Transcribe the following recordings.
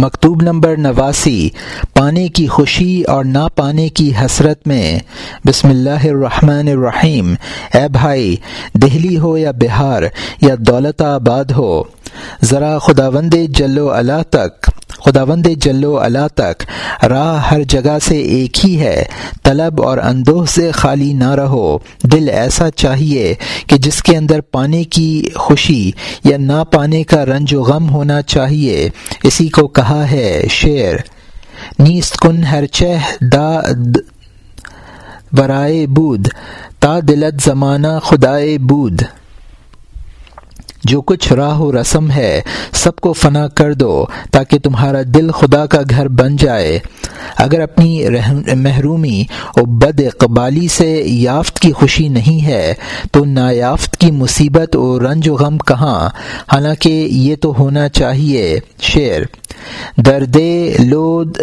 مکتوب نمبر نواسی، پانے کی خوشی اور نہ پانے کی حسرت میں۔ بسم اللہ الرحمن الرحیم۔ اے بھائی، دہلی ہو یا بہار، یا دولت آباد ہو، ذرا خدا وند جلو اللہ تک خدا وند جلو اللہ تک، راہ ہر جگہ سے ایک ہی ہے، طلب اور اندوہ سے خالی نہ رہو۔ دل ایسا چاہیے کہ جس کے اندر پانے کی خوشی یا نہ پانے کا رنج و غم ہونا چاہیے۔ اسی کو کہا ہے شعر۔ نیست کن ہر چہ دا ورائے بود، تا دلت زمانہ خدائے بود۔ جو کچھ راہ و رسم ہے، سب کو فنا کر دو تاکہ تمہارا دل خدا کا گھر بن جائے۔ اگر اپنی محرومی اور بد اقبالی سے یافت کی خوشی نہیں ہے، تو نایافت کی مصیبت اور رنج و غم کہاں؟ حالانکہ یہ تو ہونا چاہیے۔ شعر درد لود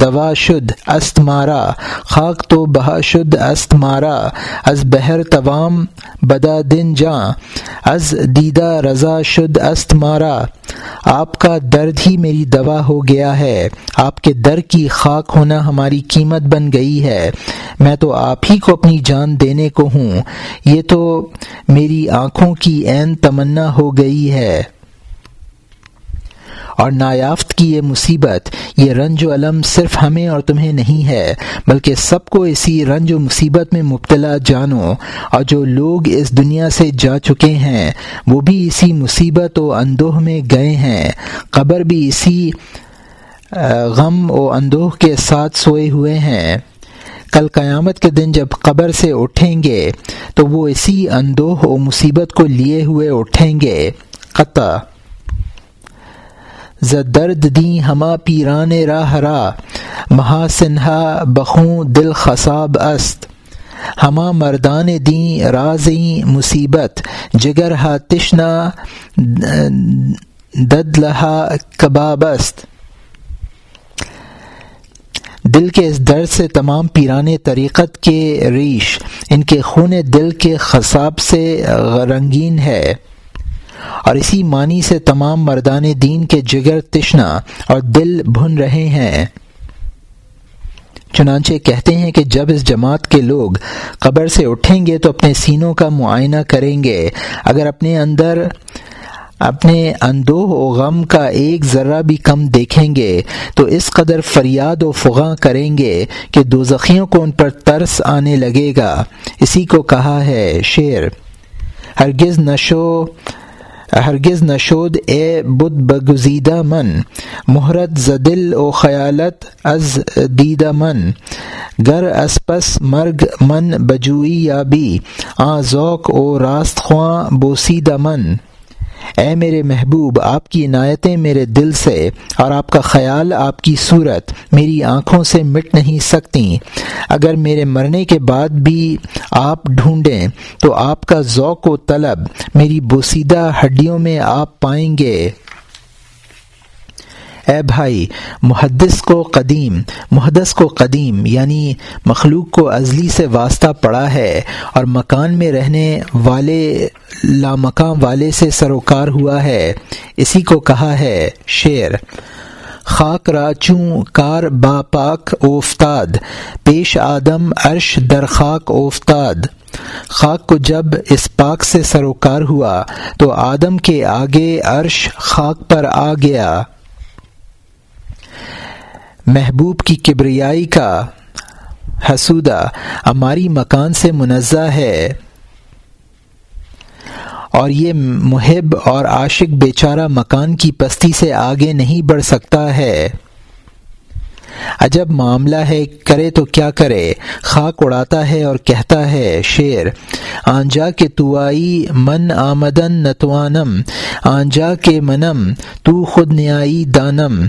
دوا شد، است مارا. خاک تو بہا شد، است مارا. از بہر توام بدا دن جاں. از دیدہ رضا شد، است مارا. آپ کا درد ہی میری دوا ہو گیا ہے. آپ کے در کی خاک ہونا ہماری قیمت بن گئی ہے. میں تو آپ ہی کو اپنی جان دینے کو ہوں۔ یہ تو میری آنکھوں کی عین تمنا ہو گئی ہے۔ اور نایافت کی یہ مصیبت، یہ رنج و علم صرف ہمیں اور تمہیں نہیں ہے، بلکہ سب کو اسی رنج و مصیبت میں مبتلا جانو۔ اور جو لوگ اس دنیا سے جا چکے ہیں، وہ بھی اسی مصیبت و اندوہ میں گئے ہیں۔ قبر بھی اسی غم و اندوہ کے ساتھ سوئے ہوئے ہیں۔ کل قیامت کے دن جب قبر سے اٹھیں گے، تو وہ اسی اندوہ و مصیبت کو لیے ہوئے اٹھیں گے۔ قطع۔ ز درد دیں ہما پیران راہ را، مہا سنہا بخوں دل خصاب است۔ ہما مردان دیں رازیں مصیبت، جگر ہا تشنا دد لہا کباب است۔ دل کے اس درد سے تمام پیران طریقت کے ریش، ان کے خون دل کے خصاب سے رنگین ہے۔ اور اسی معنی سے تمام مردان دین کے جگر تشنا اور دل بھن رہے ہیں۔ چنانچہ کہتے ہیں کہ جب اس جماعت کے لوگ قبر سے اٹھیں گے تو اپنے سینوں کا معائنہ کریں گے۔ اگر اپنے اندر اپنے اندوہ و غم کا ایک ذرہ بھی کم دیکھیں گے تو اس قدر فریاد و فغاں کریں گے کہ دو زخیوں کو ان پر ترس آنے لگے گا۔ اسی کو کہا ہے شعر۔ ہرگز نشو ہرگز نشود اے بد بگزیدہ من محرت زدل و خیالت از دیدہ من، گر اسپس مرگ من بجوئی یابی، آ ذوق و راست خواں بوسیدہ من۔ اے میرے محبوب، آپ کی عنایتیں میرے دل سے اور آپ کا خیال آپ کی صورت میری آنکھوں سے مٹ نہیں سکتی۔ اگر میرے مرنے کے بعد بھی آپ ڈھونڈیں تو آپ کا ذوق و طلب میری بوسیدہ ہڈیوں میں آپ پائیں گے۔ اے بھائی، محدث کو قدیم، محدث کو قدیم یعنی مخلوق کو ازلی سے واسطہ پڑا ہے اور مکان میں رہنے والے لامکان والے سے سروکار ہوا ہے، اسی کو کہا ہے شعر۔ خاک راچوں، کار با پاک، اوفتاد، پیش آدم، عرش در خاک، اوفتاد۔ خاک کو جب اس پاک سے سروکار ہوا، تو آدم کے آگے عرش خاک پر آ گیا۔ محبوب کی کبریائی کا حسودہ ہماری مکان سے منزہ ہے۔ اور یہ محب اور عاشق بیچارہ مکان کی پستی سے آگے نہیں بڑھ سکتا ہے۔ عجب معاملہ ہے، کرے تو کیا کرے؟ خاک اڑاتا ہے اور کہتا ہے شعر آنجا کے تو آئی من آمدن نتوانم، آنجا کے منم، تو خود نیائی دانم۔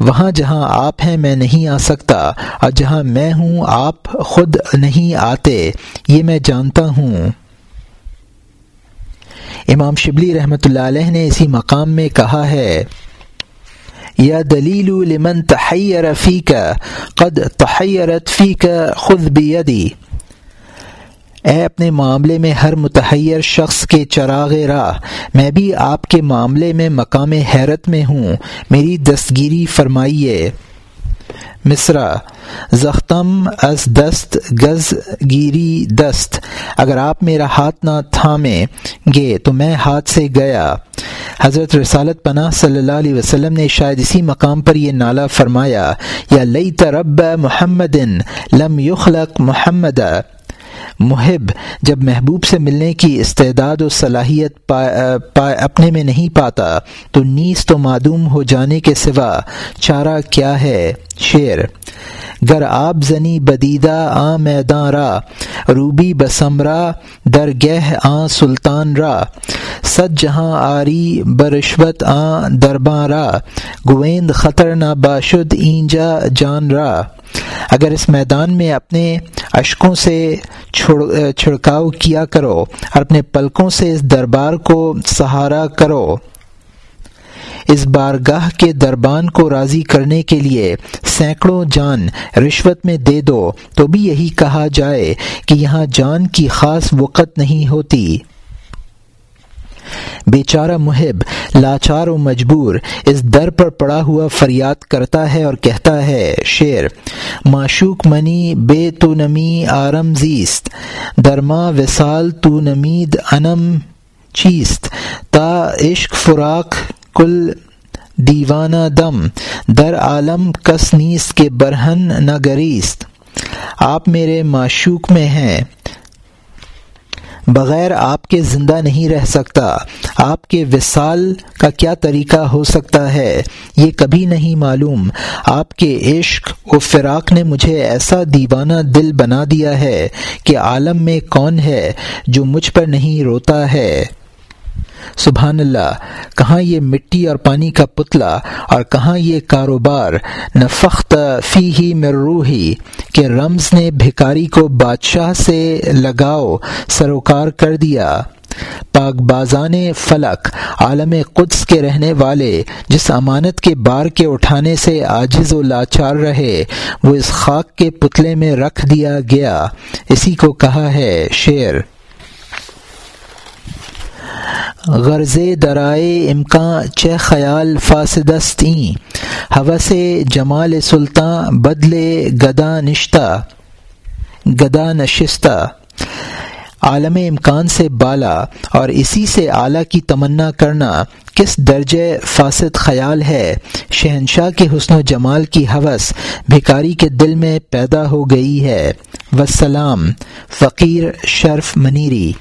وہاں جہاں آپ ہیں میں نہیں آ سکتا، اور جہاں میں ہوں، آپ خود نہیں آتے، یہ میں جانتا ہوں۔ امام شبلی رحمۃ اللہ علیہ نے اسی مقام میں کہا ہے، یا دلیل لمن تحیر فی کا قد تحیرت فی کا خود بیدی اے اپنے معاملے میں ہر متحیر شخص کے چراغ راہ، میں بھی آپ کے معاملے میں مقام حیرت میں ہوں۔ میری دستگیری فرمائیے۔ مصرا زختم از دست، گز گیری دست۔ اگر آپ میرا ہاتھ نہ تھامیں گے تو میں ہاتھ سے گیا۔ حضرت رسالت پناہ صلی اللہ علیہ وسلم نے شاید اسی مقام پر یہ نالا فرمایا، یا لئی ترب محمد لم یخلق محمد محب، جب محبوب سے ملنے کی استعداد و صلاحیت پا پا، اپنے میں نہیں پاتا، تو نیس تو معدوم ہو جانے کے سوا چارہ کیا ہے؟ شعر گر آب زنی بدیدہ آ میدان را، روبی بسمرا در گہ آ سلطان را سد جہاں آری برشوت آ درباں را، گویند خطر نہ باشد اینجا جان را۔ اگر اس میدان میں اپنے اشکوں سے چھڑکاؤ کیا کرو اور اپنے پلکوں سے اس دربار کو سہارا کرو، اس بارگاہ کے دربان کو راضی کرنے کے لیے سینکڑوں جان رشوت میں دے دو، تو بھی یہی کہا جائے کہ یہاں جان کی خاص وقت نہیں ہوتی۔ بیچارہ محب، لاچار و مجبور، اس در پر پڑا ہوا فریاد کرتا ہے اور کہتا ہے شعر معشوق منی بے تو نمی آرم زیست درما وسال تو نمید انم چیست، تا عشق فراق کل دیوانہ دم، در عالم کس نیست کے برہن نہ گریست۔ آپ میرے معشوق میں ہیں۔ بغیر آپ کے زندہ نہیں رہ سکتا۔ آپ کے وصال کا کیا طریقہ ہو سکتا ہے؟ یہ کبھی نہیں معلوم۔ آپ کے عشق و فراق نے مجھے ایسا دیوانہ دل بنا دیا ہے کہ عالم میں کون ہے جو مجھ پر نہیں روتا ہے؟ سبحان اللہ، کہاں یہ مٹی اور پانی کا پتلا اور کہاں یہ کاروبار، نفخت فی ہی مروحی کہ رمز نے بھکاری کو بادشاہ سے لگاؤ، سروکار کر دیا۔ پاک بازان فلک، عالم قدس کے رہنے والے، جس امانت کے بار کے اٹھانے سے عاجز و لاچار رہے، وہ اس خاک کے پتلے میں رکھ دیا گیا۔ اسی کو کہا ہے شعر۔ غرض درائے امکان چہ خیال فاسدستیں حوث جمال سلطان بدلے گدا نشتہ، گدا نشستہ۔ عالم امکان سے بالا اور اسی سے اعلیٰ کی تمنا کرنا کس درجے فاسد خیال ہے؟ شہنشاہ کے حسن و جمال کی حوث بھکاری کے دل میں پیدا ہو گئی ہے۔ وسلام فقیر شرف منیری۔